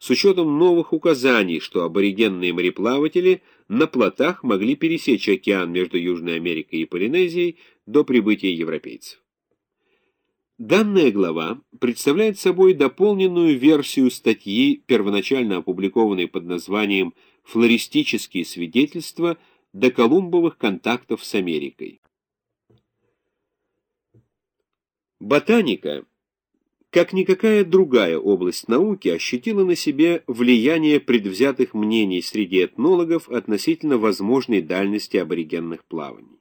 с учетом новых указаний, что аборигенные мореплаватели на плотах могли пересечь океан между Южной Америкой и Полинезией до прибытия европейцев. Данная глава представляет собой дополненную версию статьи, первоначально опубликованной под названием «Флористические свидетельства доколумбовых контактов с Америкой». Ботаника как никакая другая область науки, ощутила на себе влияние предвзятых мнений среди этнологов относительно возможной дальности аборигенных плаваний.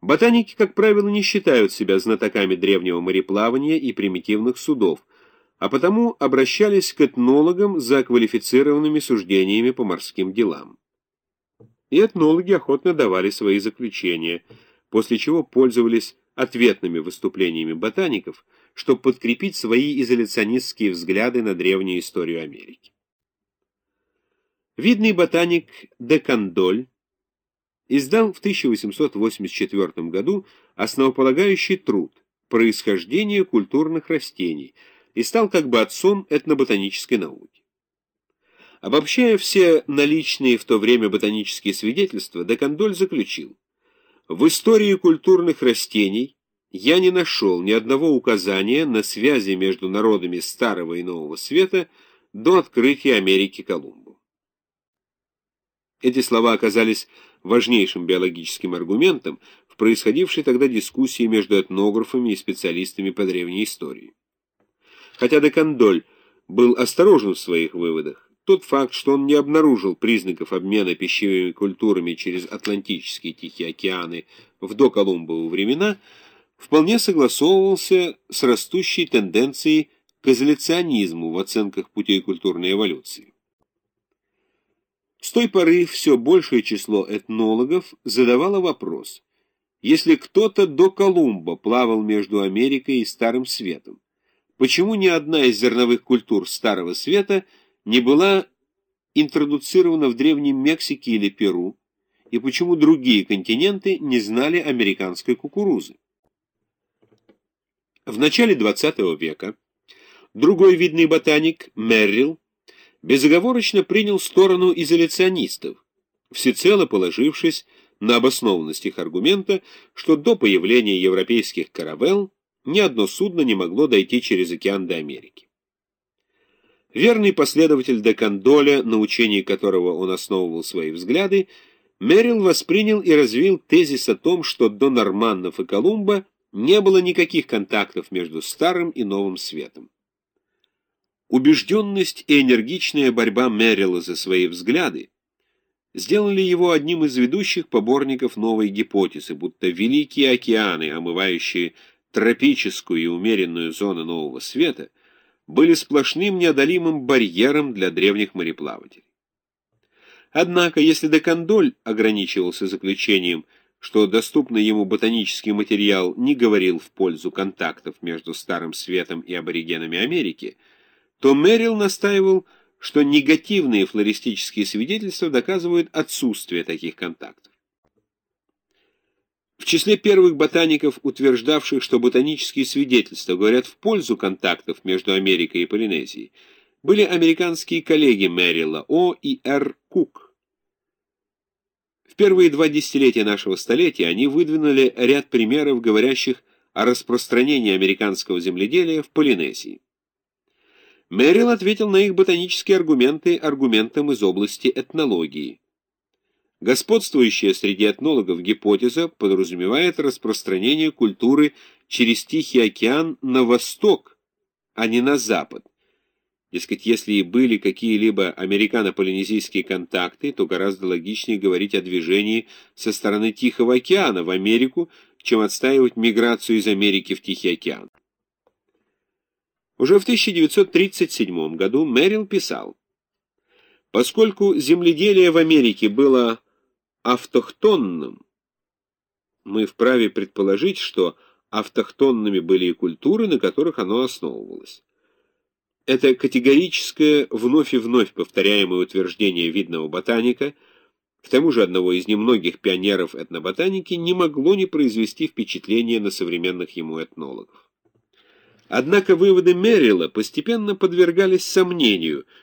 Ботаники, как правило, не считают себя знатоками древнего мореплавания и примитивных судов, а потому обращались к этнологам за квалифицированными суждениями по морским делам. И этнологи охотно давали свои заключения, после чего пользовались ответными выступлениями ботаников – чтобы подкрепить свои изоляционистские взгляды на древнюю историю Америки. Видный ботаник де Кандоль издал в 1884 году основополагающий труд «Происхождение культурных растений» и стал как бы отцом этноботанической науки. Обобщая все наличные в то время ботанические свидетельства, де Кандоль заключил, в истории культурных растений я не нашел ни одного указания на связи между народами Старого и Нового Света до открытия Америки Колумбу. Эти слова оказались важнейшим биологическим аргументом в происходившей тогда дискуссии между этнографами и специалистами по древней истории. Хотя Декандоль был осторожен в своих выводах, тот факт, что он не обнаружил признаков обмена пищевыми культурами через Атлантические Тихие океаны в доколумбовые времена – вполне согласовывался с растущей тенденцией к изоляционизму в оценках путей культурной эволюции. С той поры все большее число этнологов задавало вопрос, если кто-то до Колумба плавал между Америкой и Старым Светом, почему ни одна из зерновых культур Старого Света не была интродуцирована в Древней Мексике или Перу, и почему другие континенты не знали американской кукурузы? В начале XX века другой видный ботаник, Меррилл, безоговорочно принял сторону изоляционистов, всецело положившись на обоснованность их аргумента, что до появления европейских каравелл ни одно судно не могло дойти через океан до Америки. Верный последователь Декандоля, на учении которого он основывал свои взгляды, Меррилл воспринял и развил тезис о том, что до Норманнов и Колумба не было никаких контактов между Старым и Новым Светом. Убежденность и энергичная борьба Меррилла за свои взгляды сделали его одним из ведущих поборников новой гипотезы, будто великие океаны, омывающие тропическую и умеренную зону Нового Света, были сплошным неодолимым барьером для древних мореплавателей. Однако, если Декандоль ограничивался заключением – что доступный ему ботанический материал не говорил в пользу контактов между Старым Светом и аборигенами Америки, то Мэрил настаивал, что негативные флористические свидетельства доказывают отсутствие таких контактов. В числе первых ботаников, утверждавших, что ботанические свидетельства говорят в пользу контактов между Америкой и Полинезией, были американские коллеги Мэрилла О. и Р. Кук первые два десятилетия нашего столетия они выдвинули ряд примеров, говорящих о распространении американского земледелия в Полинезии. Мэрил ответил на их ботанические аргументы аргументом из области этнологии. Господствующая среди этнологов гипотеза подразумевает распространение культуры через Тихий океан на восток, а не на запад, Дескать, если и были какие-либо американо-полинезийские контакты, то гораздо логичнее говорить о движении со стороны Тихого океана в Америку, чем отстаивать миграцию из Америки в Тихий океан. Уже в 1937 году Мэрил писал, «Поскольку земледелие в Америке было автохтонным, мы вправе предположить, что автохтонными были и культуры, на которых оно основывалось. Это категорическое, вновь и вновь повторяемое утверждение видного ботаника, к тому же одного из немногих пионеров этноботаники, не могло не произвести впечатления на современных ему этнологов. Однако выводы Меррилла постепенно подвергались сомнению,